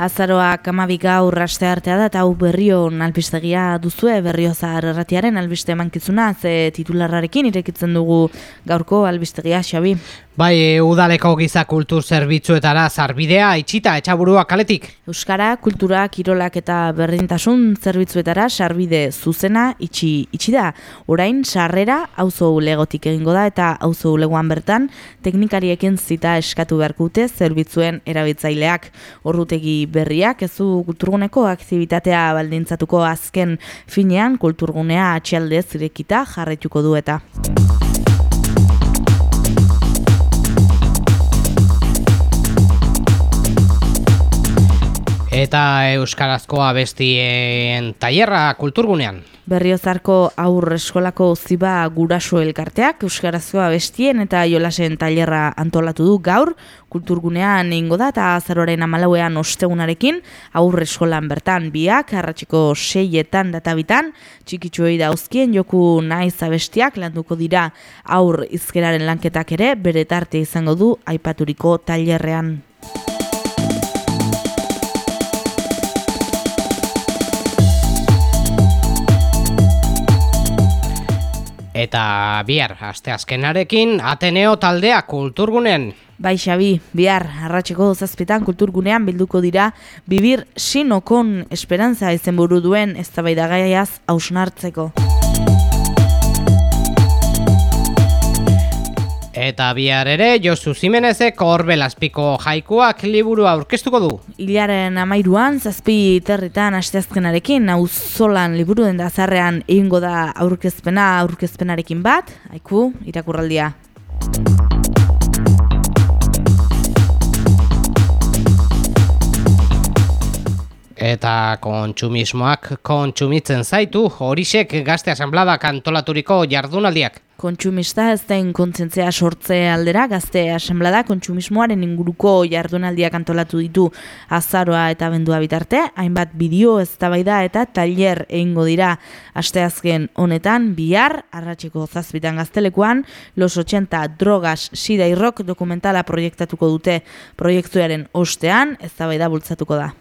Azaroa kamabi gaur raste artea da eta hau berrion albistegia duzue berrio zahar erratiaren albiste emankizuna ze titularrarekin irekitzen dugu gaurko albistegia xabi. Bai, e, udaleko giza kultur zerbitzuetara zarbidea itxita etxaburua kaletik. Euskara, kultura, kirolak eta berdintasun zerbitzuetara sarbide zuzena itxi itxi da. Orain sarrera auzo ulegotik egingo da eta auzo ulegoan bertan teknikariekin zita eskatu beharkute zerbitzuen erabiltzaileak. Orrutegi berriak ez du kulturguneko aktibitatea baldintzatuko azken finean kulturgunea atxaldez irekita jarraituko du eta. Eta Euskarazko abestien tailerra kulturgunean. Berriozarko aur eskolako ziba guraso elkarteak Euskarazko abestien eta jolasen tailerra antolatu du gaur kulturgunean egingo da eta azaroaren amalauean ostegunarekin aur eskolan bertan biak arratsiko seietan databitan txikitsuei dauzkien joku naiz abestiak landuko dira aur izkeraren lanketak ere bere tarte izango du aipaturiko tailerrean. Eta bihar, aste azkenarekin, Ateneo taldea kulturgunen. Bai, Xabi, bihar, arratxeko zazpitan kulturgunean bilduko dira, bibir sinokon esperantza izen buru duen ez da hausnartzeko. Eta bihar ere, Josu Zimenezek azpiko jaikuak liburu aurkeztuko du. Ilaren amairuan, zazpi territan asteazkenarekin, hau zolan liburu den dazarrean egingo da aurkezpena aurkezpenarekin bat, haiku, irakurraldia. Eta kontsumismoak kontsumitzen zaitu, horisek gazte asambladak antolaturiko jardunaldiak. Kontsumista ez den kontzentzia sortze aldera, gazte asemblada kontsumismoaren inguruko jardunaldiak antolatu ditu azaroa eta bendua bitarte, hainbat bideo ez da eta tailer egingo dira. Asteazken honetan, bihar, arratxeko zazpitan gaztelekuan, los 80 drogas sida irrok dokumentala proiektatuko dute proiektuaren ostean, ez da bultzatuko da.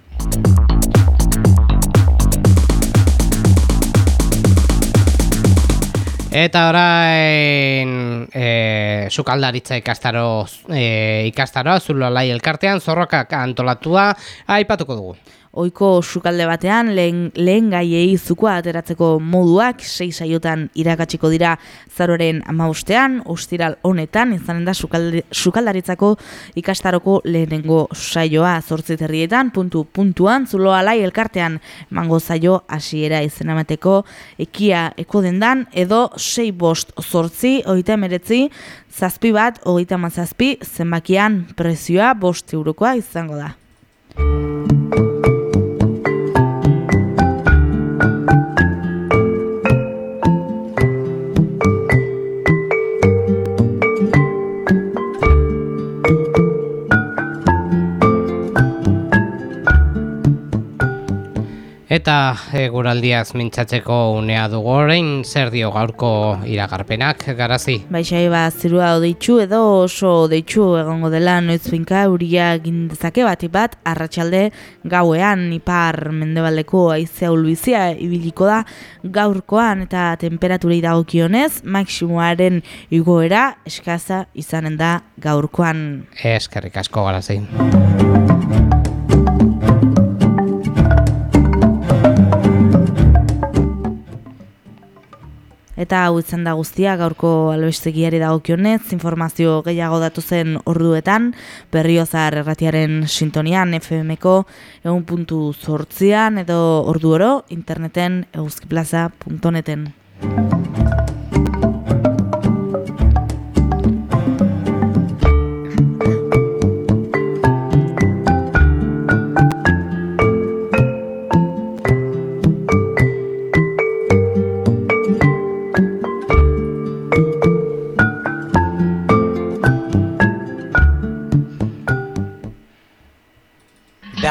Eta orain e, sukaldaritza ikastaro, e, ikastaroa, zulo alai elkartean, zorrokak antolatua, aipatuko dugu. Oiko sukalde batean lehen, lehen gaiei zukoa ateratzeko moduak sei saiotan irakatsiko dira zaroren amaustean, ostiral honetan, izanen da sukaldaritzako ikastaroko lehenengo saioa zortziterrietan, puntu puntuan, zulo alai elkartean mango zaio hasiera izan amateko ekia eko dendan, edo sei bost zortzi, oita emeretzi, zazpi bat, oita mazazpi, zenbakian prezioa bost eurokoa izango da. Eta eguraldiaz mintzatzeko unea dugu orain zer dio gaurko iragarpenak garazi. Baixai ba zirua odeitzu edo oso odeitzu egongo dela noiz finka euria gindezake bat bat arratsalde gauean ipar mendebaldeko aizea ulbizia ibiliko da gaurkoan eta temperaturei dagokionez maksimoaren igoera eskaza izanen da gaurkoan. Eskerrik asko garazi. Eta hau izan da guztia gaurko albestegiari dagokionez, informazio gehiago datu zen orduetan, berriozar erratiaren sintonian FMko egun puntu zortzian edo ordu oro interneten euskiplaza.neten.